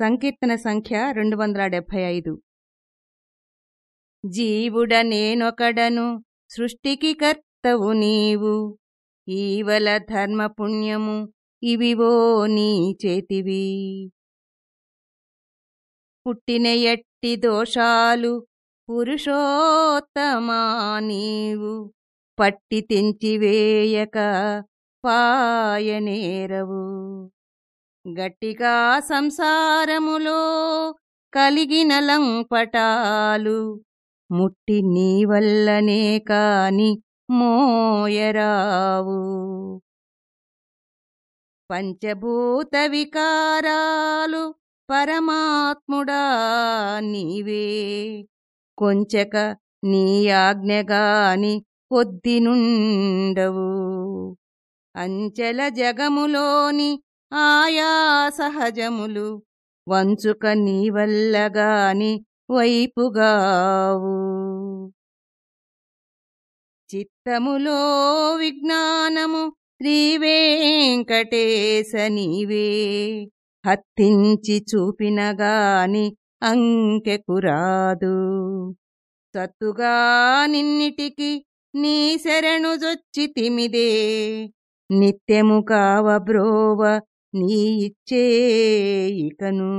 సంకీర్తన సంఖ్య రెండు వందల డెబ్భై ఐదు. జీవుడ నేనొకడను సృష్టికి కర్తవు నీవు. ఈవల ధర్మపుణ్యము ఇవివో నీ చేతివి. పుట్టిన ఎట్టి దోషాలు పురుషోత్తమా నీవు. పట్టి తెంచివేయక పాయనేరవు. గట్టిగా సంసారములో కలిగిన లంపటాలు ముట్టి నీ వల్లనే కాని మోయరావు. పంచభూత వికారాలు పరమాత్ముడా నీవే. కొంచెక నీ ఆజ్ఞగాని కొద్దినుండవు అంచెల జగములోని ఆయా సహజములు వంచుక నీవల్లగాని వైపుగావు. చిత్తములో విజ్ఞానము శ్రీవేంకటేశ నీవే. హత్తించి చూపినగాని అంకెకురాదు. సత్తుగా నిన్నిటికి నీ శరణుజొచ్చి తిమిదే. నిత్యము కావ బ్రోవ నీ ఇచ్చే ఇకను.